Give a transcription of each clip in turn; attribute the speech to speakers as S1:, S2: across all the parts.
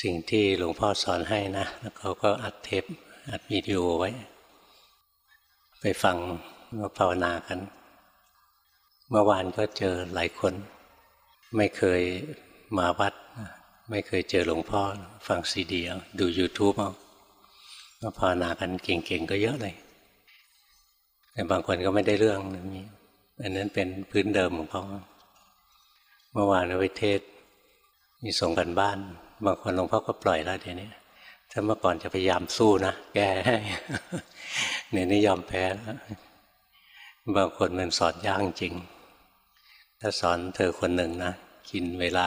S1: สิ่งที่หลวงพ่อสอนให้นะแล้วเขาก็อัดเทปอัดวิดีโอไว้ ไปฟังว่าภาวนากัน เมื่อวานก็เจอหลายคน ไม่เคยมาวัด ไม่เคยเจอหลวงพ่อ ฟังซีดีดู YouTube เอาก็ภาวนากันเก่งๆก็เยอะเลย แต่บางคนก็ไม่ได้เรื่องนี้อันนั้นเป็นพื้นเดิมของเขาเมื่อวานวิเทศมีส่งกันบ้าน บางคนหลวงพ่อก็ปล่อยแล้วเดี๋ยวนี้ถ้าเมื่อก่อนจะพยายามสู้นะแก้ให้เนี่ยนี่ยอมแพ้แล้วบางคนมันสอนยากจริง ถ้าสอนเธอคนหนึ่งนะกินเวลา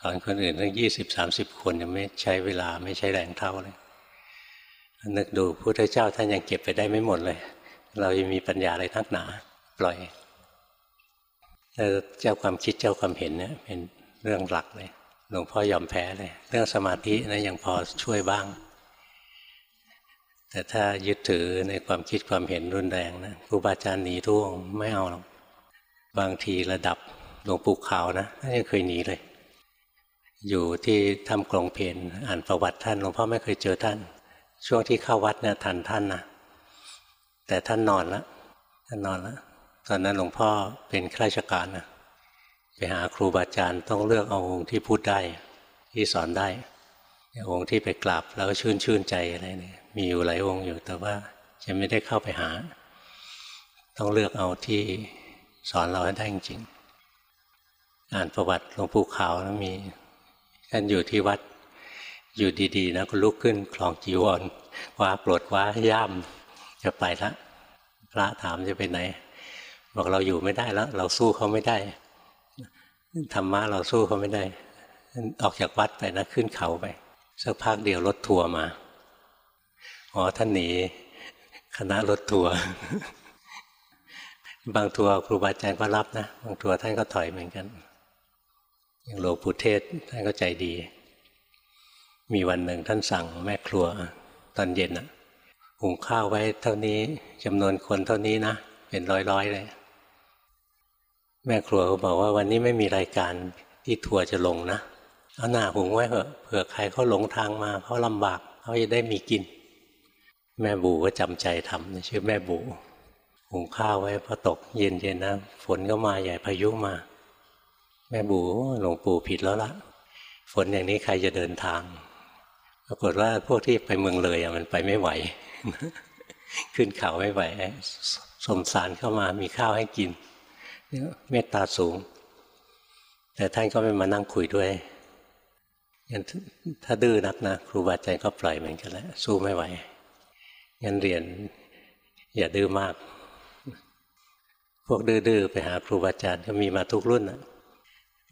S1: สอนคนอื่นตั้งยี่สิบสามสิบคนยังไม่ใช้เวลาไม่ใช้แรงเท่าเลยนึกดูพุทธเจ้าท่านยังเก็บไปได้ไม่หมดเลย เรายังมีปัญญาอะไรทักหนา ปล่อยเจ้าความคิดเจ้าความเห็นเนี่ยเป็นเรื่องหลักเลย หลวงพ่อยอมแพ้เลย เรื่องสมาธินะยังพอช่วยบ้าง แต่ถ้ายึดถือในความคิดความเห็นรุนแรงนะครูบาอาจารย์หนีท่วงไม่เอาหรอกบางทีระดับหลวงปู่ขาวนะท่านยังเคยหนีเลย อยู่ที่ทำกลงเพนอ่านประวัติท่านหลวงพ่อไม่เคยเจอท่าน ช่วงที่เข้าวัดเนี่ยทันท่านนะแต่ท่านนอนแล้วท่านนอนแล้วตอนนั้นหลวงพ่อเป็นข้าราชการนะ ไปหาครูบาอาจารย์ต้องเลือกเอาองค์ที่พูดได้ ที่สอนได้องค์ที่ไปกราบแล้วชื่นชื่นใจอะไรเนี่ยมีอยู่หลายองค์อยู่แต่ว่าจะไม่ได้เข้าไปหา ต้องเลือกเอาที่สอนเราให้ได้จริงอ่านประวัติหลวงปู่ขาวแล้วมีท่านอยู่ที่วัดอยู่ดีๆนะก็ลุกขึ้นคลองจีวรว่าปลดว่าย่ามจะไปละพระถามจะไปไหน บอกเราอยู่ไม่ได้แล้ว เราสู้เขาไม่ได้ ธรรมะเราสู้เขาไม่ได้ ออกจากวัดไปนะขึ้นเขาไปสักพักเดียวรถทัวร์มาอ๋อท่านหนีคณะรถทัวร์บางทัวร์ครูบาอาจารย์ก็รับนะบางทัวร์ท่านก็ถอยเหมือนกันอย่างหลวงปู่เทศท่านก็ใจดี มีวันหนึ่งท่านสั่งแม่ครัว ตอนเย็นอะหุงข้าวไว้เท่านี้จำนวนคนเท่านี้นะ เป็นร้อยๆเลย แม่ครัวก็บอกว่าวันนี้ไม่มีรายการที่ทัวร์จะลงนะเอาหน้าหุงไว้เถอะเผื่อใครเขาหลงทางมาเขาลำบากเขาจะได้มีกิน แม่บูก็จำใจทำชื่อแม่บูหุงข้าวไว้พอตกเย็นๆนะฝนก็มาใหญ่พายุมา แม่บูหลวงปู่ผิดแล้วละฝนอย่างนี้ใครจะเดินทางปรากฏว่าพวกที่ไปเมืองเลยมันไปไม่ไหว ขึ้นเขาไม่ไหวสมสารเข้ามามีข้าวให้กิน เมตตาสูง แต่ท่านก็ไม่มานั่งคุยด้วยงั้นถ้าดื้อนักนะครูบาอาจารย์ก็ปล่อยเหมือนกันแล้วสู้ไม่ไหวงั้นเรียนอย่าดื้อมาก พวกดื้อๆไปหาครูบาอาจารย์ก็มีมาทุกรุ่นนะ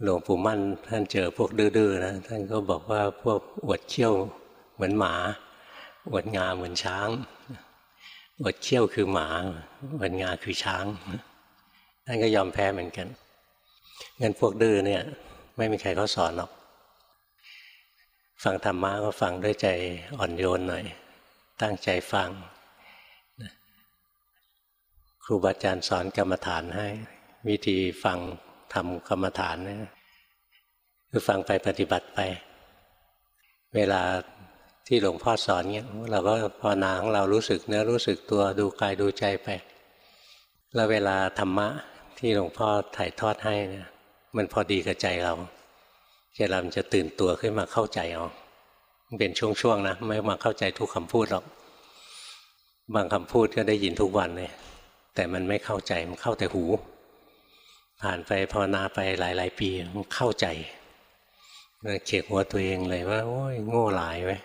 S1: หลวงปู่มั่นท่านเจอพวกดื้อๆนะท่านก็บอกว่าพวกอวดเขี้ยวเหมือนหมา อวดงาเหมือนช้างอวดเขี้ยวคือหมาอวดงาคือช้าง ท่านก็ยอมแพ้เหมือนกันงั้นพวกดื้อเนี่ย ไม่มีใครเขาสอนหรอก ฟังธรรมะก็ฟังด้วยใจอ่อนโยนหน่อย ตั้งใจฟังครูบาอาจารย์สอนกรรมฐานให้ วิธีฟังทำกรรมฐานเนี่ยคือฟังไปปฏิบัติไป เวลาที่หลวงพ่อสอนเนี่ยเราก็ภาวนาของเรารู้สึกเนื้อรู้สึกตัวดูกายดูใจไป แล้วเวลาธรรมะ ที่หลวงพ่อถ่ายทอดให้นี่ยมันพอดีกับใจเราใจเราจะตื่นตัวขึ้นมาเข้าใจเอาเป็นช่วงๆนะไม่มาเข้าใจทุกคำพูดหรอก บางคำพูดก็ได้ยินทุกวันเลยแต่มันไม่เข้าใจมันเข้าแต่หู ผ่านไปภาวนาไปหลาย ๆ ปีมันเข้าใจเขียกหัวตัวเองเลยว่า โอ้ยโง่หลายไว้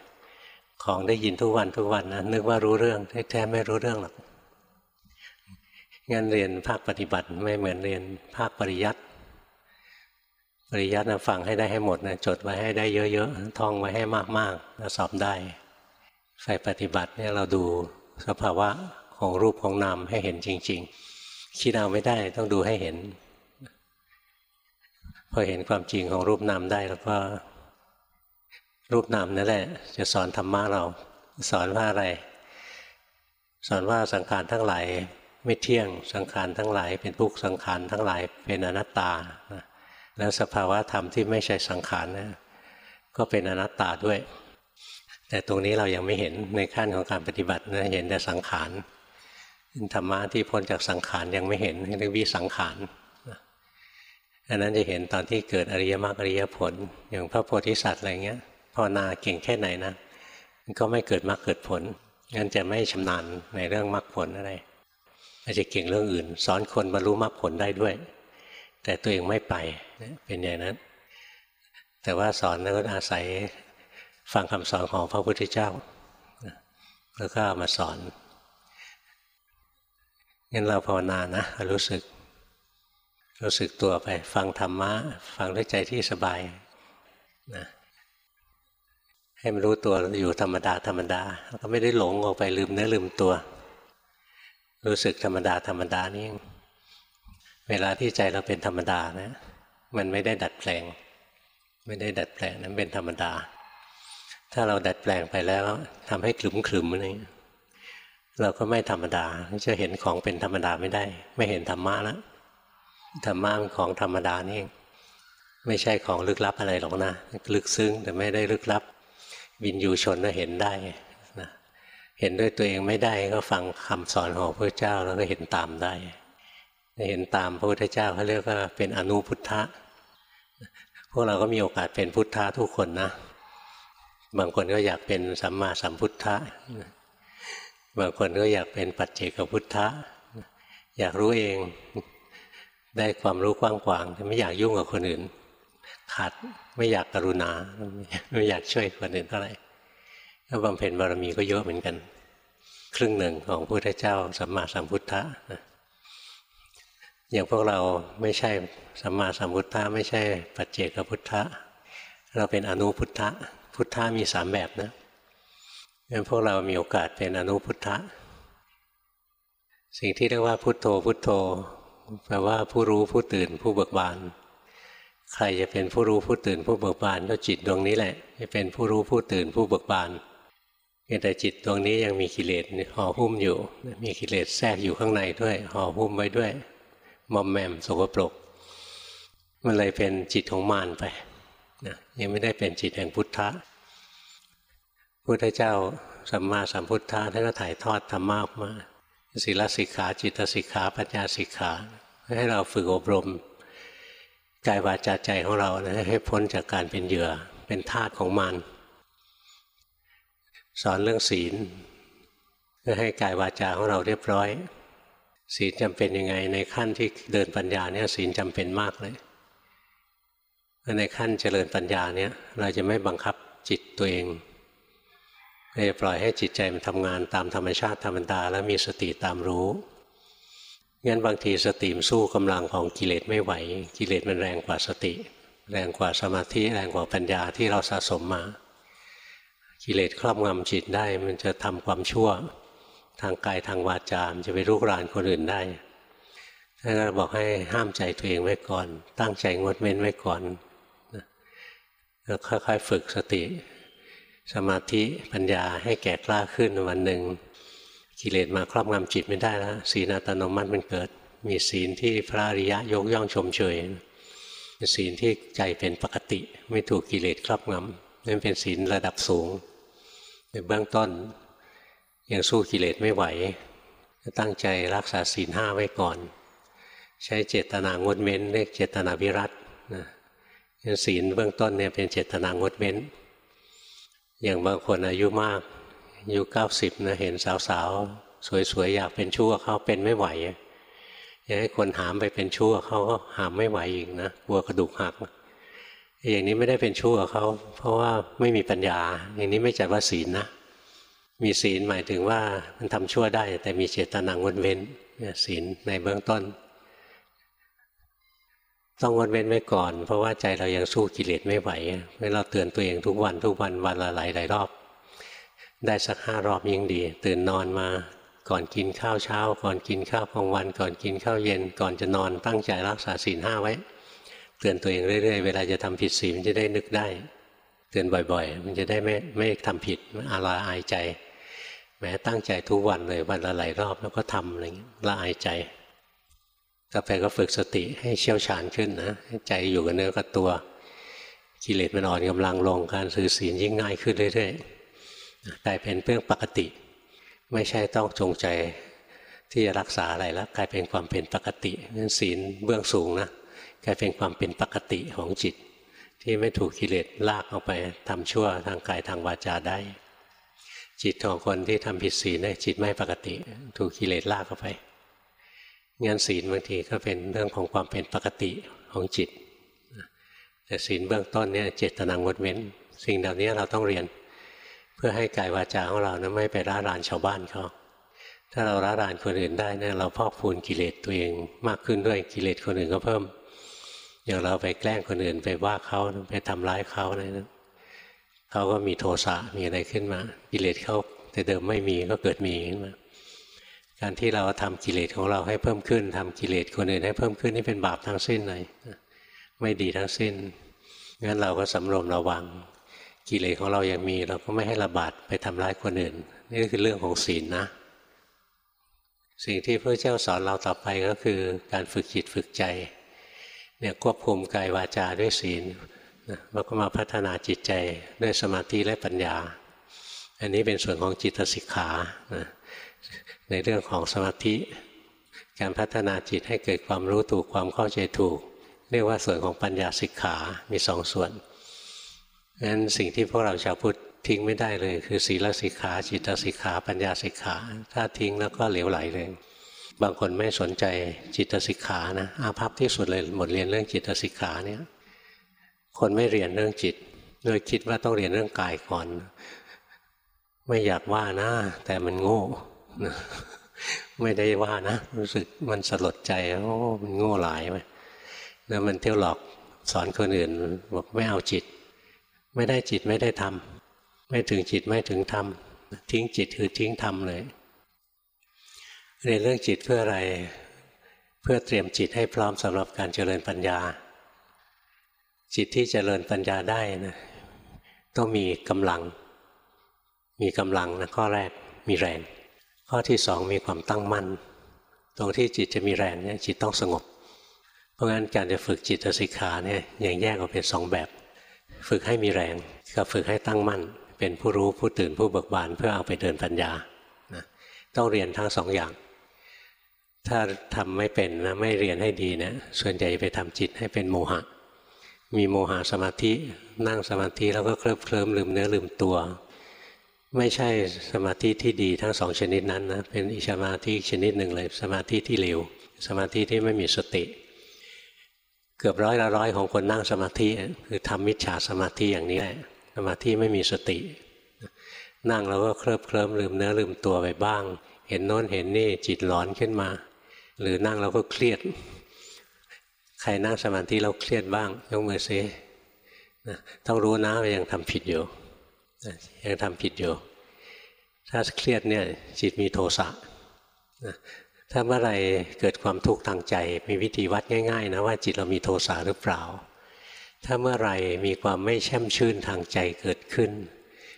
S1: ของได้ยินทุกวันทุกวันนะนึกว่ารู้เรื่องแท้ๆไม่รู้เรื่องหรอก งั้นเรียนภาคปฏิบัติไม่เหมือนเรียนภาคปริยัติปริยัตินะฟังให้ได้ให้หมดนะจดไว้ให้ได้เยอะๆท่องไว้ให้มากๆแล้วสอบได้ไฟปฏิบัติเนี่ยเราดูสภาวะของรูปของนามให้เห็นจริง ๆ คิดเอาไม่ได้ต้องดูให้เห็น พอเห็นความจริงของรูปนามได้แล้วก็ รูปนามนั่นแหละ จะสอนธรรมะเรา สอนว่าอะไร สอนว่าสังขารทั้งหลาย ไม่เที่ยงสังขารทั้งหลาย เป็นทุกสังขารทั้งหลายเป็นอนัตตาแล้วสภาวะธรรมที่ไม่ใช่สังขารนะก็เป็นอนัตตาด้วย แต่ตรงนี้เรายังไม่เห็นในขั้นของการปฏิบัตินะเห็นแต่สังขารธรรมะที่พ้นจากสังขารยังไม่เห็นเรียกวิสังขารอันนั้นจะเห็นตอนที่เกิดอริยมรรคอริยผล อย่างพระโพธิสัตว์อะไรเงี้ยภาวนาเก่งแค่ไหนนะก็ไม่เกิดมรรคเกิดผลงั้นจะไม่ชำนาญในเรื่องมรรคผลอะไร อาจจะเก่งเรื่องอื่น สอนคนบรรลุมรรคผลได้ด้วย แต่ตัวเองไม่ไปเป็นอย่างนั้น แต่ว่าสอนแล้วก็อาศัยฟังคำสอนของพระพุทธเจ้า แล้วก็มาสอนงั้นเราภาวนานะรู้สึก รู้สึกตัวไป ฟังธรรมะ ฟังด้วยใจที่สบายนะให้มันรู้ตัวอยู่ธรรมดาธรรมดาแล้วก็ไม่ได้หลงออกไปลืมเนื้อลืมตัว รู้สึกธรรมดาธรรมดานี่เวลาที่ใจเราเป็นธรรมดานะ มันไม่ได้ดัดแปลง ไม่ได้ดัดแปลงนั้นเป็นธรรมดา ถ้าเราดัดแปลงไปแล้วทำให้ขลุ่มขลุ่มอะไรเราก็ไม่ธรรมดาจะเห็นของเป็นธรรมดาไม่ได้ ไม่เห็นธรรมะแล้วธรรมะเป็นของธรรมดานี่ไม่ใช่ของลึกลับอะไรหรอกนะ ลึกซึ้งแต่ไม่ได้ลึกลับวินยูชนก็เห็นได้ เห็นด้วยตัวเองไม่ได้ก็ฟังคำสอนของพระเจ้าแล้วก็เห็นตามได้ เห็นตามพระพุทธเจ้าเขาเรียกว่าเป็นอนุพุทธะพวกเราก็มีโอกาสเป็นพุทธะทุกคนนะ บางคนก็อยากเป็นสัมมาสัมพุทธะบางคนก็อยากเป็นปัจเจกพุทธะอยากรู้เองได้ความรู้กว้างขวางแต่ไม่อยากยุ่งกับคนอื่นขาดไม่อยากกรุณา ไม่อยากช่วยคนอื่นเท่าไหร่ ก็บำเพ็ญบารมีก็เยอะเหมือนกัน ครึ่งหนึ่งของพระพุทธเจ้าสัมมาสัมพุทธะอย่างพวกเราไม่ใช่สัมมาสัมพุทธะไม่ใช่ปัจเจกพุทธะ เราเป็นอนุพุทธะ พุทธะมีสามแบบนะงั้นพวกเรามีโอกาสเป็นอนุพุทธะ สิ่งที่เรียกว่าพุทโธพุทโธ แปลว่าผู้รู้ผู้ตื่นผู้เบิกบาน ใครจะเป็นผู้รู้ผู้ตื่นผู้เบิกบานก็จิตดวงนี้แหละจะเป็นผู้รู้ผู้ตื่นผู้เบิกบาน แต่จิตดวงนี้ยังมีกิเลสห่อหุ้มอยู่ มีกิเลสแทรกอยู่ข้างในด้วยห่อหุ้มไว้ด้วยมอมแมมสกปรก มันเลยเป็นจิตของมารไปนะยังไม่ได้เป็นจิตแห่งพุทธะพุทธเจ้าสัมมาสัมพุทธะท่านก็ถ่ายทอดธรรมะออกมาศีลสิกขาจิตสิกขาปัญญาสิกขา ให้เราฝึกอบรมกายวาจาใจของเรานะให้พ้นจากการเป็นเหยื่อเป็นทาสของมัน สอนเรื่องศีลเพื่อให้กายวาจาของเราเรียบร้อย ศีลจำเป็นยังไง ในขั้นที่เดินปัญญาเนี่ยศีลจำเป็นมากเลยในขั้นเจริญปัญญาเนี่ยเราจะไม่บังคับจิตตัวเองเราจะปล่อยให้จิตใจมันทำงานตามธรรมชาติธรรมดาแล้วมีสติตามรู้งั้นบางทีสติมสู้กำลังของกิเลสไม่ไหว กิเลสมันแรงกว่าสติ แรงกว่าสมาธิแรงกว่าปัญญาที่เราสะสมมา กิเลสครอบงำจิตได้ มันจะทำความชั่ว ทางกายทางวาจามันจะไปรุกรานคนอื่นได้ท่านก็บอกให้ห้ามใจตัวเองไว้ก่อน ตั้งใจงดเว้นไว้ก่อนแล้วค่อยๆฝึกสติ สมาธิปัญญาให้แก่กล้าขึ้นวันหนึ่ง กิเลสมาครอบงำจิตไม่ได้แล้วศีลอัตโนมัติมันเกิด มีศีลที่พระอริยะยกย่องชมเชยศีลที่ใจเป็นปกติ ไม่ถูกกิเลสครอบงำนั่นเป็นศีลระดับสูง ในเบื้องต้นยังสู้กิเลสไม่ไหวตั้งใจรักษาศีลห้าไว้ก่อน ใช้เจตนางดเว้นเรียกเจตนาวิรัตนะศีลเบื้องต้นเนี่ยเป็นเจตนางดเว้น อย่างบางคนอายุมากอายุเก้าสิบนะเห็นสาวๆ สวยๆ อยากเป็นชั่วเขาเป็นไม่ไหวอยากให้คนหามไปเป็นชั่วเขาก็หามไม่ไหวอีกนะกลัวกระดูกหัก อย่างนี้ไม่ได้เป็นชั่วเขาเพราะว่าไม่มีปัญญา อย่างนี้ไม่จัดว่าศีลนะมีศีลหมายถึงว่ามันทำชั่วได้ แต่มีเจตนางดเว้นศีลในเบื้องต้น ต้องงดเว้นไว้ก่อน เพราะว่าใจเรายังสู้กิเลสไม่ไหวเมื่อเราเตือนตัวเองทุกวันทุกวันวันละหลายหลายรอบ ได้สักห้ารอบยิ่งดี ตื่นนอนมาก่อนกินข้าวเช้า ก่อนกินข้าวกลางวัน ก่อนกินข้าวเย็น ก่อนจะนอนตั้งใจรักษาศีลห้าไว้ เตือนตัวเองเรื่อยๆ เวลาจะทำผิดศีลมันจะได้นึกได้ เตือนบ่อยๆ มันจะได้ไม่ไม่ทำผิดอาลาอายใจ แม้ตั้งใจทุกวันเลยวันละหลายรอบแล้วก็ทำอะไรเงี้ยละอายใจต่อไปก็ฝึกสติให้เชี่ยวชาญขึ้นนะใจอยู่กับเนื้อกับตัวกิเลสมันอ่อนกำลังลงการสื่อศีลยิ่งง่ายขึ้นเรื่อยๆกลายเป็นเรื่องปกติ ไม่ใช่ต้องจงใจที่จะรักษาอะไรแล้วกลายเป็นความเป็นปกตินั่นศีลเบื้องสูงนะ กลายเป็นความเป็นปกติของจิต ที่ไม่ถูกกิเลสลากออกไปทำชั่วทางกายทางวาจาได้ จิตของคนที่ทำผิดศีลเนี่ยจิตไม่ปกติ ถูกกิเลสลากออกไปงั้นศีลบางทีก็เป็นเรื่องของความเป็นปกติของจิต แต่ศีลเบื้องต้นเนี่ยเจตนางดเว้น สิ่งเหล่านี้เราต้องเรียน เพื่อให้กายวาจาของเรานะไม่ไปร่ารานชาวบ้านเขาถ้าเราร่ารานคนอื่นได้เนี่ยเราพอกพูนกิเลสตัวเองมากขึ้นด้วยกิเลสคนอื่นก็เพิ่ม อย่างเราไปแกล้งคนอื่นไปว่าเขาไปทำร้ายเขาอะไรนะเขาก็มีโทสะมีอะไรขึ้นมากิเลสเขาแต่เดิมไม่มีก็เกิดมีขึ้นมาการที่เราทำกิเลสของเราให้เพิ่มขึ้นทำกิเลสคนอื่นให้เพิ่มขึ้นนี่เป็นบาปทั้งสิ้นเลยไม่ดีทั้งสิ้นงั้นเราก็สำรวมระวัง กิเลสของเรายังมี เราก็ไม่ให้ระบาดไปทำร้ายคนอื่น นี่คือเรื่องของศีลนะ สิ่งที่พระเจ้าสอนเราต่อไปก็คือการฝึกจิตฝึกใจ เนี่ยควบคุมกายวาจาด้วยศีลแล้วก็มาพัฒนาจิตใจด้วยสมาธิและปัญญา อันนี้เป็นส่วนของจิตสิกขาในเรื่องของสมาธิ การพัฒนาจิตให้เกิดความรู้ถูกความเข้าใจถูก เรียกว่าส่วนของปัญญาสิกขา มีสองส่วนงั้นสิ่งที่พวกเราชาวพุทธทิ้งไม่ได้เลย คือศีลสิกขา จิตสิกขา ปัญญาสิกขา ถ้าทิ้งแล้วก็เหลวไหลเลย บางคนไม่สนใจจิตสิกขานะอาภัพที่สุดเลยหมดเรียนเรื่องจิตสิกขาเนี่ยคนไม่เรียนเรื่องจิตโดยคิดว่าต้องเรียนเรื่องกายก่อน ไม่อยากว่านะ แต่มันโง่ไม่ได้ว่านะ รู้สึกมันสลดใจโอ้มันโง่หลายไปแล้วมันเที่ยวหลอกสอนคนอื่นบอกไม่เอาจิต ไม่ได้จิตไม่ได้ทำไม่ถึงจิตไม่ถึงธรรมทิ้งจิตคือทิ้งธรรมเลย เรียนเรื่องจิตเพื่ออะไร เพื่อเตรียมจิตให้พร้อมสำหรับการเจริญปัญญา จิตที่เจริญปัญญาได้นะต้องมีกำลัง มีกำลังนะข้อแรกมีแรง ข้อที่สองมีความตั้งมั่น ตรงที่จิตจะมีแรงเนี่ยจิตต้องสงบ เพราะงั้นการจะฝึกจิตสิกขาเนี่ยยังแยกออกเป็นสองแบบ ฝึกให้มีแรงกับฝึกให้ตั้งมั่น เป็นผู้รู้ผู้ตื่นผู้เบิกบานเพื่อเอาไปเดินปัญญานะต้องเรียนทั้งสองอย่าง ถ้าทำไม่เป็นนะไม่เรียนให้ดีนะส่วนใหญ่ไปทำจิตให้เป็นโมหะ มีโมหะสมาธินั่งสมาธิแล้วก็เคลิบเคลิ้มลืมเนื้อลืมตัว ไม่ใช่สมาธิที่ดีทั้งสองชนิดนั้นนะเป็นอิสมาธิชนิดหนึ่งเลย สมาธิที่เลวสมาธิที่ไม่มีสติ เกือบร้อยละร้อยของคนนั่งสมาธิคือทำมิจฉาสมาธิอย่างนี้แหละสมาธิไม่มีสติ นั่งแล้วก็เคลิบเคลิ้มลืมเนื้อลืมตัวไปบ้าง เห็นโน้นเห็นนี่จิตหลอนขึ้นมา หรือนั่งแล้วก็เครียด ใครนั่งสมาธิเราเครียดบ้าง ยกมือซิต้องรู้นะว่ายังทำผิดอยู่ยังทำผิดอยู่ ถ้าเครียดเนี่ยจิตมีโทสะถ้าเมื่อไรเกิดความทุกข์ทางใจ มีวิธีวัดง่ายๆนะว่าจิตเรามีโทสะหรือเปล่า ถ้าเมื่อไรมีความไม่แช่มชื่นทางใจเกิดขึ้น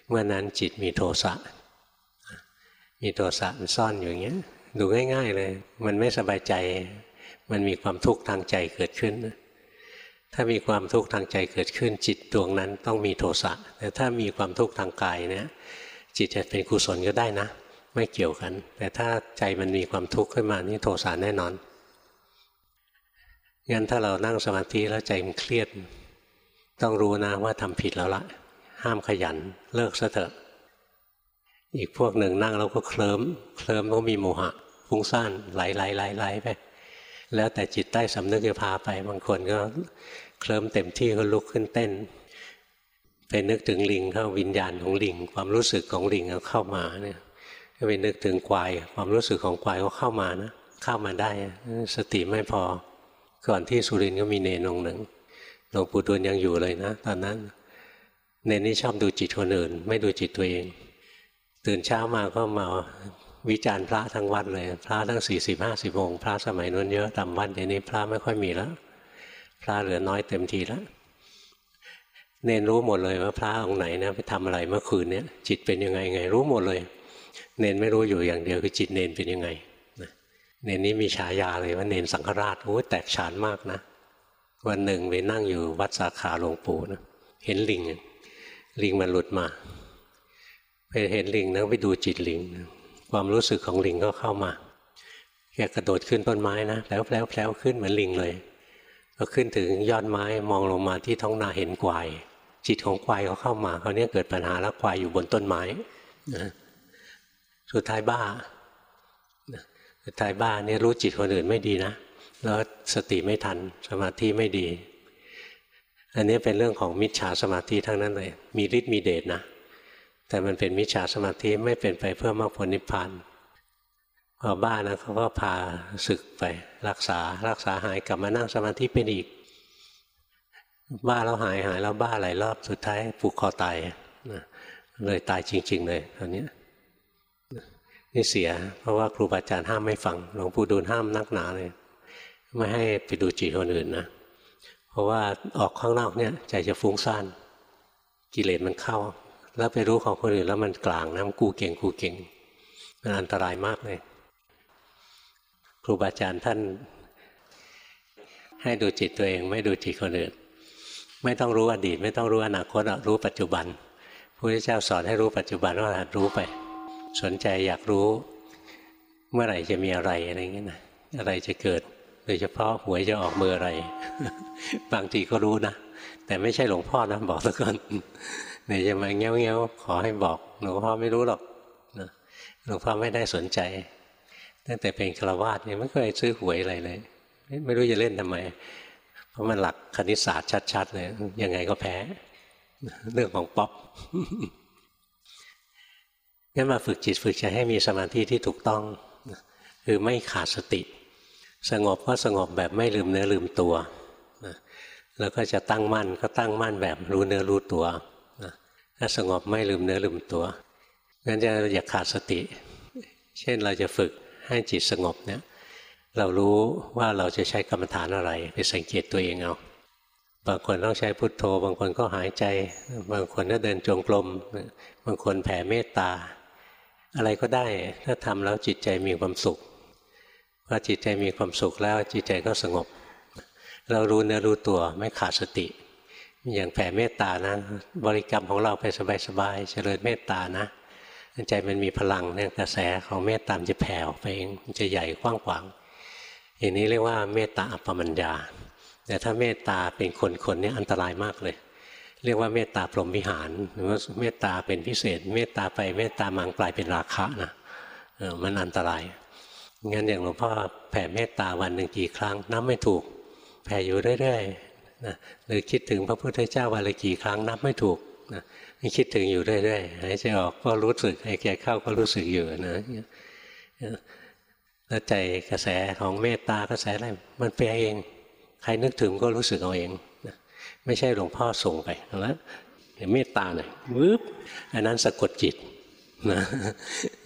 S1: เมื่อนั้นจิตมีโทสะมีโทสะมันซ่อนอยู่อย่างเงี้ย ดูง่าย ๆเลย มันไม่สบายใจ มันมีความทุกข์ทางใจเกิดขึ้น ถ้ามีความทุกข์ทางใจเกิดขึ้น จิตดวงนั้นต้องมีโทสะ แต่ถ้ามีความทุกข์ทางกายเนี่ยจิตจะเป็นกุศลก็ได้นะ ไม่เกี่ยวกัน แต่ถ้าใจมันมีความทุกข์ขึ้นมานี่โทสะแน่นอนงั้นถ้าเรานั่งสมาธิแล้วใจมันเครียด ต้องรู้นะว่าทำผิดแล้วละห้ามขยันเลิกซะเถอะ อีกพวกหนึ่งนั่งแล้วก็เคลิ้มเคลิ้มก็มีโมหะฟุ้งซ่านไหลไหลไหลไหลไป แล้วแต่จิตใต้สำนึกจะพาไป บางคนก็เคลิ้มเต็มที่ก็ลุกขึ้นเต้นไปนึกถึงลิงเข้าวิญญาณของลิง ความรู้สึกของลิงก็เข้ามาเนี่ยไปนึกถึงควาย ความรู้สึกของควายก็เข้ามานะเข้ามาได้ สติไม่พอ ก่อนที่สุรินก็มีเนนองหนึ่งหลวงปู่ดูลยังอยู่เลยนะ ตอนนั้น เนนนี่ชอบดูจิตคนอื่น ไม่ดูจิตตัวเอง ตื่นเช้ามาก็มาวิจารณ์พระทั้งวัดเลย พระทั้งสี่สิบห้าสิบองค์พระสมัยนั้นเยอะตามวัดเดี๋ยวนี้พระไม่ค่อยมีแล้ว พระเหลือน้อยเต็มทีแล้วเน้นรู้หมดเลยว่าพระองค์ไหนนะไปทำอะไรเมื่อคืนเนี้ยจิตเป็นยังไงไง รู้หมดเลย เน้นไม่รู้อยู่อย่างเดียวคือจิตเน้นเป็นยังไงเนนนี้มีฉายาเลยว่าเนนสังฆราชโอ้แตกฉานมากนะ วันหนึ่งไปนั่งอยู่วัดสาขาหลวงปู่นะเห็นลิง ลิงมันหลุดมา ไปเห็นลิงนะไปดูจิตลิงความรู้สึกของลิงก็เข้ามาแกกระโดดขึ้นต้นไม้นะแล้วแล้วแล้วขึ้นเหมือนลิงเลย ก็ขึ้นถึงยอดไม้มองลงมาที่ท้องนาเห็นควายจิตของควายเขาเข้ามาเขาเนี้ยเกิดปัญหาแล้วควายอยู่บนต้นไม้นะสุดท้ายบ้าสุดท้ายบ้าเนี่ยรู้จิตคนอื่นไม่ดีนะแล้วสติไม่ทันสมาธิไม่ดี อันนี้เป็นเรื่องของมิจฉาสมาธิทั้งนั้นเลย มีฤทธิ์มีเดชนะ แต่มันเป็นมิจฉาสมาธิไม่เป็นไปเพื่อมรรคผลนิพพานพอบ้านะเขาก็พาศึกไปรักษารักษาหายกลับมานั่งสมาธิเป็นอีก บ้าแล้วหายหายแล้วบ้าหลายรอบสุดท้ายผูกคอตายนะเลยตายจริง ๆ เลยตอนนี้นี่เสีย เพราะว่าครูบาอาจารย์ห้ามไม่ฟังหลวงปู่ดูลห้ามนักหนาเลย ไม่ให้ไปดูจิตคนอื่นนะเพราะว่าออกข้างนอกเนี่ยใจจะฟุ้งซ่านกิเลสมันเข้า แล้วไปรู้ของคนอื่นแล้วมันกลางนะมันกูเก่งกูเก่งมันอันตรายมากเลย ครูบาอาจารย์ท่าน ให้ดูจิตตัวเอง ไม่ดูจิตคนอื่น ไม่ต้องรู้อดีต ไม่ต้องรู้อนาคตรู้ปัจจุบันพระพุทธเจ้าสอนให้รู้ปัจจุบันว่าหัดรู้ไป สนใจอยากรู้ เมื่อไหร่จะมีอะไรอะไรเงี้ยนะอะไรจะเกิด โดยเฉพาะหวยจะออกมืออะไร บางทีก็รู้นะแต่ไม่ใช่หลวงพ่อนะบอกตะก่อ นเนี่ยจะมาเงี้ยวเงี้ยวขอให้บอกหลวงพ่อไม่รู้หรอกหลวงพ่อไม่ได้สนใจ ตั้งแต่เป็นฆราวาสเนี่ยไม่เคยซื้อหวยอะไรเลย ไม่รู้จะเล่นทำไม เพราะมันหลักคณิตศาสตร์ชัดๆเลยยังไงก็แพ้ เรื่องของป๊อปงั้นมาฝึกจิตฝึกใจให้มีสมาธิที่ถูกต้อง คือไม่ขาดสติ สงบก็สงบแบบไม่ลืมเนื้อลืมตัว แล้วก็จะตั้งมั่นก็ตั้งมั่นแบบรู้เนื้อรู้ตัว ถ้าสงบไม่ลืมเนื้อลืมตัวงั้นจะอย่าขาดสติ เช่นเราจะฝึกให้จิตสงบเนี่ยเรารู้ว่าเราจะใช้กรรมฐานอะไรไปสังเกตตัวเองเอาบางคนต้องใช้พุทโธ บางคนก็หายใจ บางคนก็เดินจงกรมบางคนแผ่เมตตา อะไรก็ได้ถ้าทำแล้วจิตใจมีความสุขพอจิตใจมีความสุขแล้วจิตใจก็สงบ เรารู้เนื้อรู้ตัวไม่ขาดสติ อย่างแผ่เมตตานะบริกรรมของเราไปสบายๆเจริญเมตตานะใจมันมีพลังเนี่ยกระแสของเมตตามจะแผ่ออกไปเองมันจะใหญ่กว้างขวางอย่างนี้เรียกว่าเมตตาอัปปมัญญา แต่ถ้าเมตตาเป็นคนคนนี้อันตรายมากเลย เรียกว่าเมตตาพรหมวิหารหรือว่าเมตตาเป็นพิเศษ เมตตาไปเมตตามังกลายเป็นราคะนะมันอันตรายงั้นอย่างหลวงพ่อแผ่เมตตาวันหนึ่งกี่ครั้งนับไม่ถูก แผ่อยู่เรื่อย นะหรือคิดถึงพระพุทธเจ้าวันละกี่ครั้งนับไม่ถูกนะคิดถึงอยู่เรื่อยๆหายใจออกก็รู้สึกหายใจเข้าก็รู้สึกอยู่นะแล้วใจกระแสของเมตตากระแสอะไรมันไปเอง ใครนึกถึงก็รู้สึกเอาเองนะไม่ใช่หลวงพ่อส่งไปแล้วเมตตาหน่อยวืบอันนั้นสะกดจิตนะ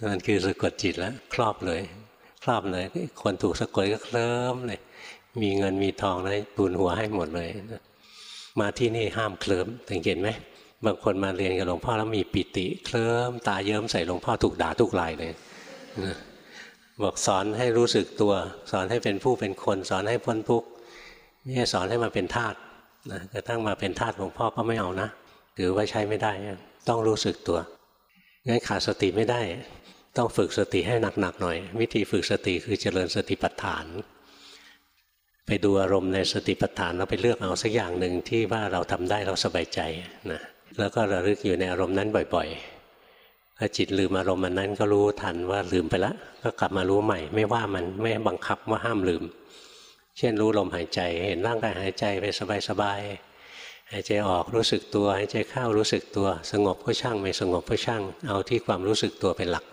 S1: มันคือสะกดจิตแล้ว ครอบเลย ครอบเลย คนถูกสะกดก็เคลิ้มเลย มีเงินมีทองเลยปูนหัวให้หมดเลยมาที่นี่ห้ามเคลิ้มสังเกตไหมบางคนมาเรียนกับหลวงพ่อแล้วมีปิติ เคลิ้มตาเยิ้มใส่หลวงพ่อถูกด่าทุกลายเลยบอกสอนให้รู้สึกตัว สอนให้เป็นผู้เป็นคน สอนให้พ้นทุกข์ไม่ใช่สอนให้มาเป็นทาสนะกระทั่งมาเป็นทาสหลวงพ่อก็ไม่เอานะหรือว่าใช้ไม่ได้ ต้องรู้สึกตัวงั้นขาดสติไม่ได้ ต้องฝึกสติให้หนักๆหน่อย วิธีฝึกสติคือเจริญสติปัฏฐาน ไปดูอารมณ์ในสติปัฏฐานแล้วไปเลือกเอาสักอย่างหนึ่งที่ว่าเราทำได้เราสบายใจนะแล้วก็ระลึกอยู่ในอารมณ์นั้นบ่อยๆถ้าจิตลืมอารมณ์มันนั้นก็รู้ทันว่าลืมไปแล้วก็กลับมารู้ใหม่ ไม่ว่ามันไม่บังคับว่าห้ามลืม เช่นรู้ลมหายใจ เห็นร่างกายหายใจไปสบายๆหายใจออกรู้สึกตัวหายใจเข้ารู้สึกตัว สงบก็ช่างไม่สงบก็ช่าง เอาที่ความรู้สึกตัวเป็นหลัก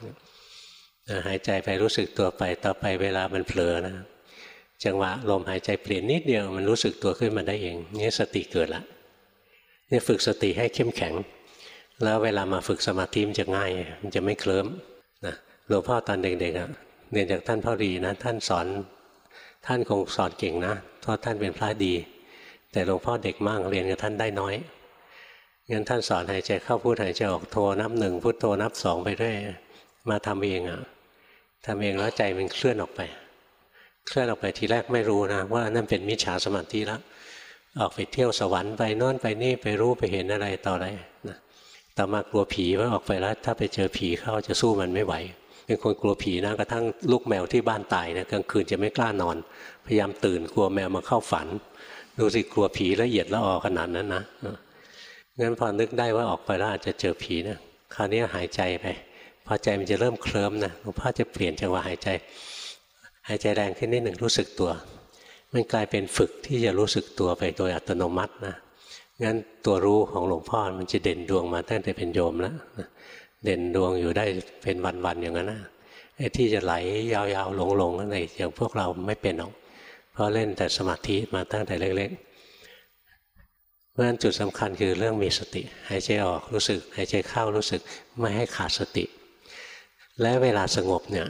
S1: หายใจไปรู้สึกตัวไปต่อไปเวลามันเผลอนะ จังหวะลมหายใจเปลี่ยนนิดเดียวมันรู้สึกตัวขึ้นมาได้เองนี่สติเกิดละนี่ฝึกสติให้เข้มแข็ง แล้วเวลามาฝึกสมาธิมันจะง่าย มันจะไม่เคลิ้มนะหลวงพ่อตอนเด็กๆอะเรียนจากท่านพ่อรีนะท่านสอนท่านคงสอนเก่งนะเพราะท่านเป็นพระดี แต่หลวงพ่อเด็กมากเรียนกับท่านได้น้อยงั้นท่านสอนหายใจเข้าพุทหายใจออกโทนับหนึ่งพุทโทนับสองไปเรื่อยมาทำเองอะทำเองแล้วใจมันเคลื่อนออกไป เคลื่อนออกไปทีแรกไม่รู้นะว่านั่นเป็นมิจฉาสมาธิแล้วออกไปเที่ยวสวรรค์ไปโน่นไปนี่ไปรู้ไปเห็นอะไรต่ออะไรนะต่อมากลัวผีว่าออกไปแล้ว ถ้าไปเจอผีเข้าจะสู้มันไม่ไหว เป็นคนกลัวผีนะกระทั่งลูกแมวที่บ้านตายนะกลางคืนจะไม่กล้านอน พยายามตื่นกลัวแมวมาเข้าฝัน ดูสิกลัวผีละเอียดละออขนาดนั้นนะงั้นพอนึกได้ว่าออกไปแล้วอาจจะเจอผีนะคราวนี้หายใจไปพอใจมันจะเริ่มเคลิ้มนะหลวงพ่อจะเปลี่ยนจังหวะหายใจ หายใจแรงขึ้นนิดหนึ่งรู้สึกตัว มันกลายเป็นฝึกที่จะรู้สึกตัวไปโดยอัตโนมัตินะงั้นตัวรู้ของหลวงพ่อมันจะเด่นดวงมาตั้งแต่เป็นโยมแล้วเด่นดวงอยู่ได้เป็นวันๆอย่างนั้นนะไอ้ที่จะไหลยาวๆหลงๆอะไรอย่างพวกเราไม่เป็นหรอกเพราะเล่นแต่สมาธิมาตั้งแต่เล็กๆเพราะฉะนั้นจุดสำคัญคือเรื่องมีสติ หายใจออกรู้สึก หายใจเข้ารู้สึกไม่ให้ขาดสติ และเวลาสงบเนี่ย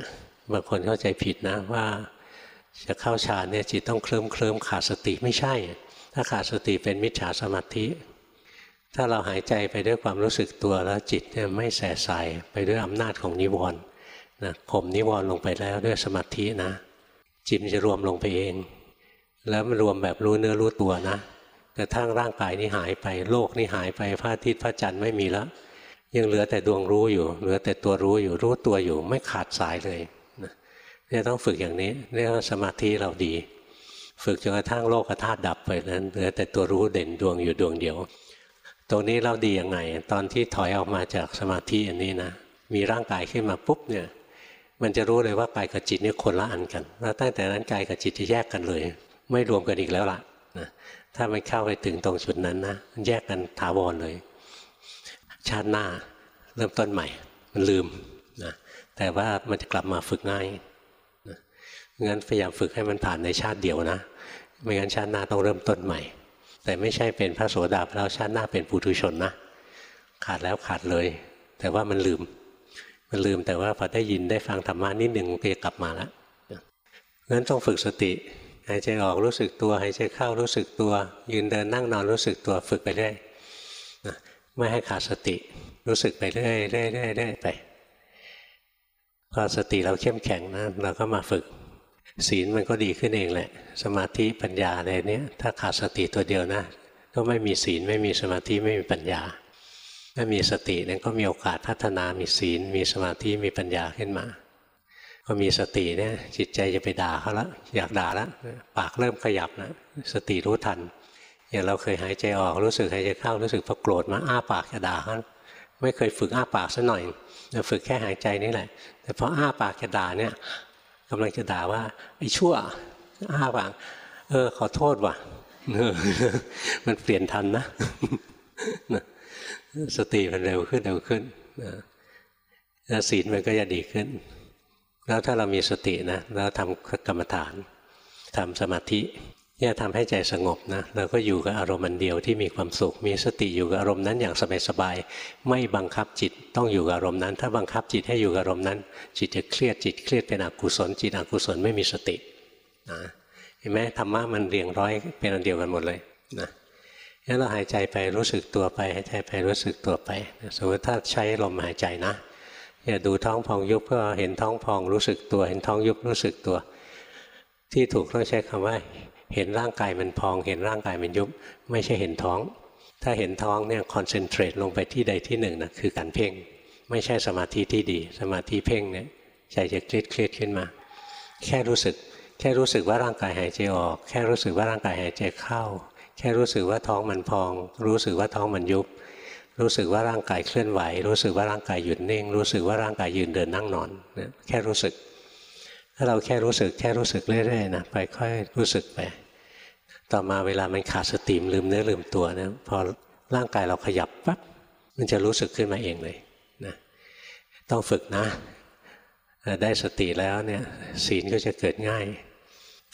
S1: บางคนเข้าใจผิดนะว่าจะเข้าฌานเนี่ยจิตต้องเคลิ้มเคลิ้มขาดสติไม่ใช่ ถ้าขาดสติเป็นมิจฉาสมาธิ ถ้าเราหายใจไปด้วยความรู้สึกตัวแล้วจิตเนี่ยไม่แส่สไปด้วยอำนาจของนิวรณ์นะข่มนิวรณ์ลงไปแล้วด้วยสมาธินะ จิตจะรวมลงไปเอง แล้วมันรวมแบบรู้เนื้อรู้ตัวนะกระทั่งร่างกายนี้หายไปโลกนี้หายไปพระอาทิตย์พระจันทร์ไม่มีแล้วยังเหลือแต่ดวงรู้อยู่ เหลือแต่ตัวรู้อยู่รู้ตัวอยู่ไม่ขาดสายเลย เนี่ยต้องฝึกอย่างนี้เรียกว่าสมาธิเราดี ฝึกจนกระทั่งโลกธาตุดับไปนั้นเหลือแต่ตัวรู้เด่นดวงอยู่ดวงเดียว ตรงนี้เราดียังไง ตอนที่ถอยออกมาจากสมาธิอันนี้นะ มีร่างกายขึ้นมาปุ๊บเนี่ยมันจะรู้เลยว่ากายกับจิตนี่คนละอันกัน แล้วตั้งแต่นั้นกายกับจิตจะแยกกันเลย ไม่รวมกันอีกแล้วล่ะนะถ้ามันเข้าไปถึงตรงจุดนั้นนะมันแยกกันถาวรเลย ชาติหน้าเริ่มต้นใหม่ มันลืมนะแต่ว่ามันจะกลับมาฝึกง่าย งั้นพยายามฝึกให้มันผ่านในชาติเดียวนะ ไม่งั้นชาติหน้าต้องเริ่มต้นใหม่ แต่ไม่ใช่เป็นพระโสดาแล้วชาติหน้าเป็นปุถุชนนะ ขาดแล้วขาดเลย แต่ว่ามันลืม มันลืมแต่ว่าพอได้ยินได้ฟังธรรมะนิดหนึ่งก็กลับมาแล้วงั้นต้องฝึกสติหายใจออกรู้สึกตัวหายใจเข้ารู้สึกตัว ยืนเดินนั่งนอนรู้สึกตัวฝึกไปเรื่อยไม่ให้ขาดสติรู้สึกไปเรื่อยเรื่อยเรื่อยไปพอสติเราเข้มแข็งนะเราก็มาฝึก ศีลมันก็ดีขึ้นเองแหละ สมาธิปัญญาอะไรเนี้ยถ้าขาดสติตัวเดียวนะ ก็ไม่มีศีลไม่มีสมาธิไม่มีปัญญา ถ้ามีสตินั้นก็มีโอกาสพัฒนามีศีล มีสมาธิมีปัญญาขึ้นมาพอมีสติเนี่ยจิตใจจะไปด่าเขาละอยากด่าล้วปากเริ่มขยับนะสติรู้ทัน อย่างเราเคยหายใจออกรู้สึกหายใจเข้ารู้สึกพอโกรธมาอ้าปากจะด่าเขาไม่เคยฝึกอ้าปากสัหน่อยฝึกแค่หายใจนี่แหละ แต่พออ้าปากจะด่าเนี่ย กำลังจะด่าว่า ไอ้ชั่วอ้าปากเออ ขอโทษว่ะมันเปลี่ยนทันนะสติมันเร็วขึ้นเร็วขึ้นแล้วศีลมันก็จะดีขึ้น แล้วถ้าเรามีสตินะเราทำกรรมฐานทำสมาธิ เนี่ยทำให้ใจสงบนะเราก็อยู่กับอารมณ์มันเดียวที่มีความสุข มีสติอยู่กับอารมณ์นั้นอย่างสบายๆไม่บังคับจิตต้องอยู่กับอารมณ์นั้น ถ้าบังคับจิตให้อยู่กับอารมณ์นั้น จิตจะเครียดจิตเครียดเป็นอกุศลจิตอกุศลไม่มีสตินะเห็นไหมธรรมะมันเรียงร้อยเป็นอันเดียวกันหมดเลยนะงั้นเราหายใจไปรู้สึกตัวไปหายใจไปรู้สึกตัวไปสมมติถ้าใช้ลมหายใจนะอย่าดูท้องพองยุบก็เห็นท้องพองรู้สึกตัว เห็นท้องยุบรู้สึกตัว ที่ถูกต้องใช้คำว่า เห็นร่างกายมันพอง เห็นร่างกายมันยุบ ไม่ใช่เห็นท้อง ถ้าเห็นท้องเนี่ยคอนเซนเทรตลงไปที่ใดที่หนึ่งนะคือการเพ่ง ไม่ใช่สมาธิที่ดี สมาธิเพ่งเนี่ยใจจะเครียดเครียดขึ้นมา แค่รู้สึก แค่รู้สึกว่าร่างกายหายใจออก แค่รู้สึกว่าร่างกายหายใจเข้า แค่รู้สึกว่าท้องมันพอง รู้สึกว่าท้องมันยุบ รู้สึกว่าร่างกายเคลื่อนไหว รู้สึกว่าร่างกายหยุดนิ่ง รู้สึกว่าร่างกายยืนเดินนั่งนอนแค่รู้สึก ถ้าเราแค่รู้สึก แค่รู้สึกเรื่อยๆนะไปค่อยรู้สึกไป ต่อมาเวลามันขาดสติมลืมเนื้อลืมตัวนะพอร่างกายเราขยับปั๊บมันจะรู้สึกขึ้นมาเองเลยนะต้องฝึกนะ ได้สติแล้วเนี่ยศีลก็จะเกิดง่าย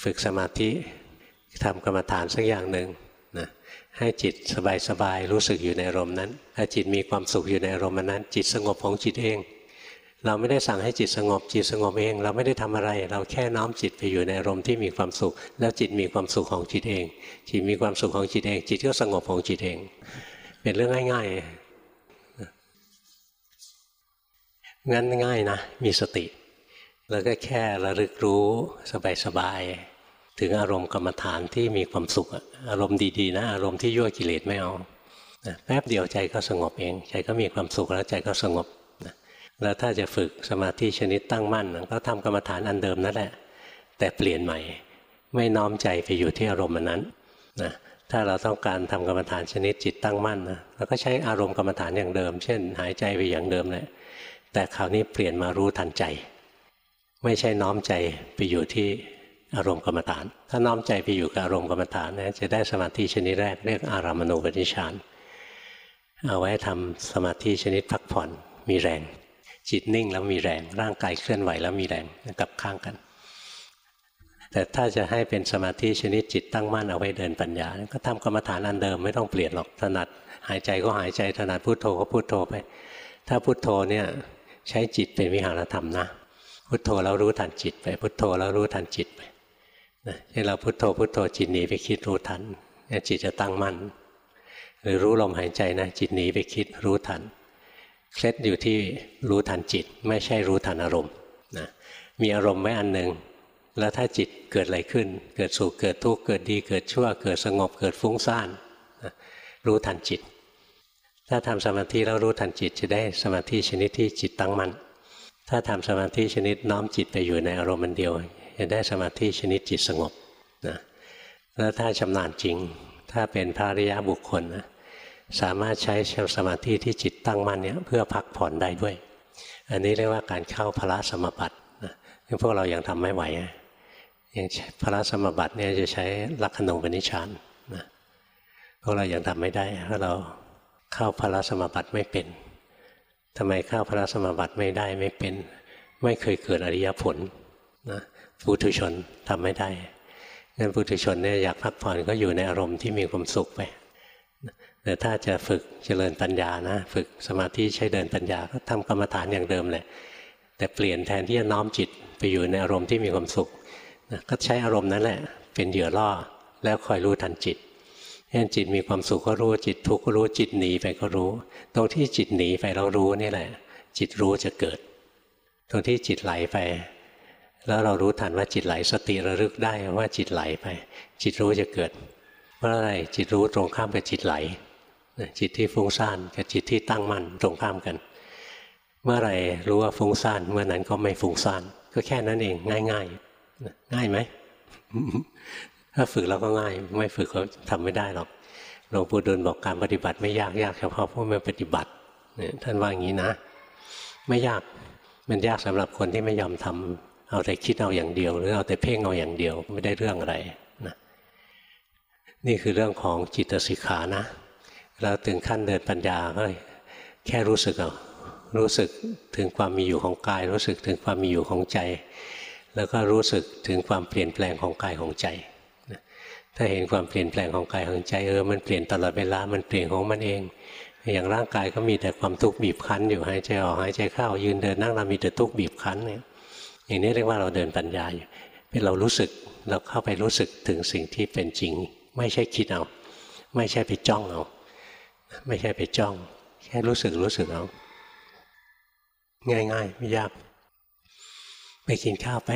S1: ฝึกสมาธิทำกรรมฐานสักอย่างหนึ่งนะให้จิตสบายๆรู้สึกอยู่ในอารมณ์นั้นถ้าจิตมีความสุขอยู่ในอารมณ์นั้น จิตสงบของจิตเอง เราไม่ได้สั่งให้จิตสงบ จิตสงบเอง เราไม่ได้ทำอะไร เราแค่น้อมจิตไปอยู่ในอารมณ์ที่มีความสุข แล้วจิตมีความสุขของจิตเอง จิตมีความสุขของจิตเอง จิตก็สงบของจิตเอง เป็นเรื่องง่ายๆงั้นง่ายนะ มีสติ แล้วก็แค่ระลึกรู้สบายๆถึงอารมณ์กรรมฐานที่มีความสุขอารมณ์ดีๆนะอารมณ์ที่ยั่วกิเลสไม่เอาแป๊บเดียวใจก็สงบเอง ใจก็มีความสุขแล้วใจก็สงบ แล้วถ้าจะฝึกสมาธิชนิดตั้งมั่นก็ทำกรรมฐานอันเดิมนั่นแหละ แต่เปลี่ยนใหม่ ไม่น้อมใจไปอยู่ที่อารมณ์อันนั้นนะถ้าเราต้องการทำกรรมฐานชนิดจิตตั้งมั่นนะเราก็ใช้อารมณ์กรรมฐานอย่างเดิม เช่น หายใจไปอย่างเดิมแหละแต่คราวนี้เปลี่ยนมารู้ทันใจ ไม่ใช่น้อมใจไปอยู่ที่อารมณ์กรรมฐาน ถ้าน้อมใจไปอยู่กับอารมณ์กรรมฐานนะจะได้สมาธิชนิดแรกเรียกอารามณูปนิชฌานเอาไว้ทำสมาธิชนิดพักผ่อนมีแรง จิตนิ่งแล้วมีแรง ร่างกายเคลื่อนไหวแล้วมีแรงกลับข้างกัน แต่ถ้าจะให้เป็นสมาธิชนิดจิตตั้งมั่นเอาไว้เดินปัญญา ก็ทำกรรมฐานอันเดิมไม่ต้องเปลี่ยนหรอกถนัด หายใจก็หายใจถนัดพุโทโธก็พุโทโธไป ถ้าพุโทโธเนี่ยใช้จิตเป็นวิหารธรรมนะ พุโทโธแล้วรู้ทันจิตไป พุโทโธแล้วรู้ทันจิตไปนะที่เราพุโทโธพุโทโธจิตหนีไปคิดรู้ทันเนี่ยจิตจะตั้งมั่นหรือรู้ลมหายใจนะจิตหนีไปคิดรู้ทัน เคล็ดอยู่ที่รู้ทันจิตไม่ใช่รู้ทันอารมณ์นะมีอารมณ์ไว้อันหนึ่งแล้วถ้าจิตเกิดอะไรขึ้น เกิดสุขเกิดทุกข์เกิดดีเกิดชั่ว เกิดสงบเกิดฟุ้งซ่านนะรู้ทันจิต ถ้าทำสมาธิแล้วรู้ทันจิตจะได้สมาธิชนิดที่จิตตั้งมั่นถ้าทำสมาธิชนิดน้อมจิตไปอยู่ในอารมณ์เดียวจะได้สมาธิชนิดจิตสงบนะแล้วถ้าชำนาญจริง ถ้าเป็นพระริยบุคคลนะ สามารถใช้สมาธิที่จิตตั้งมั่นเนี้ยเพื่อพักผ่อนได้ด้วย อันนี้เรียกว่าการเข้าพระสมบัตินะพวกเรายังทำไม่ไหวยังพระสมบัติเนี่ยจะใช้ลักขณูปนิชานนะพวกเรายังทำไม่ได้เพราะเราเข้าพระสมบัติไม่เป็นทำไมเข้าพระสมบัติไม่ได้ไม่เป็น ไม่เคยเกิดอริยผลนะปุถุชนทำไม่ได้งั้นปุถุชนเนี่ยอยากพักผ่อนก็อยู่ในอารมณ์ที่มีความสุขไป แต่ถ้าจะฝึกเจริญปัญญานะ ฝึกสมาธิใช้เดินปัญญาก็ทำกรรมฐานอย่างเดิมแหละแต่เปลี่ยนแทนที่จะน้อมจิตไปอยู่ในอารมณ์ที่มีความสุขนะก็ใช้อารมณ์นั้นแหละ เป็นเหยื่อล่อแล้วคอยรู้ทันจิตเช่นจิตมีความสุขก็รู้จิตทุกข์ก็รู้จิตหนีไปก็รู้ ตรงที่จิตหนีไปเรารู้นี่แหละ จิตรู้จะเกิด ตรงที่จิตไหลไป แล้วเรารู้ทันว่าจิตไหลสติระลึกได้ว่าจิตไหลไป จิตรู้จะเกิดเพราะอะไรจิตรู้ตรงข้ามกับจิตไหล จิตที่ฟุ้งซ่านกับจิตที่ตั้งมั่นตรงข้ามกัน เมื่อไรรู้ว่าฟุ้งซ่านเมื่อนั้นก็ไม่ฟุ้งซ่าน ก็แค่นั้นเองง่ายๆง่ายไหมถ้าฝึกแล้วก็ง่าย ไม่ฝึกก็ทำไม่ได้หรอกหลวงปู่ดูลบอกการปฏิบัติไม่ยากยากเฉพาะผู้ไม่ปฏิบัติเนี่ยท่านว่าอย่างนี้นะ ไม่ยากมันยากสำหรับคนที่ไม่ยอมทำเอาแต่คิดเอาอย่างเดียว หรือเอาแต่เพ่งเอาอย่างเดียวไม่ได้เรื่องอะไรนะนี่คือเรื่องของจิตสิกขานะ เราถึงขั้นเดินปัญญาก็แค่รู้สึกเอารู้สึกถึงความมีอยู่ของกาย รู้สึกถึงความมีอยู่ของใจ แล้วก็รู้สึกถึงความเปลี่ยนแปลงของกายของใจถ้าเห็นความเปลี่ยนแปลงของกายของใจเออมันเปลี่ยนตลอดเวลามันเปลี่ยนของมันเอง อย่างร่างกายก็มีแต่ความทุกข์บีบคั้นอยู่หายใจออกหายใจเข้ายืนเดินนั่งเรามีแต่ทุกข์บีบคั้นเนี่ยอย่างนี้เรียกว่าเราเดินปัญญาอยู่เป็นเรารู้สึกเราเข้าไปรู้สึกถึงสิ่งที่เป็นจริง ไม่ใช่คิดเอา ไม่ใช่ไปจ้องเอา ไม่ใช่ไปจ้อง แค่รู้สึกรู้สึกเอาง่าย ๆ ไม่ยาก ไปกินข้าวไป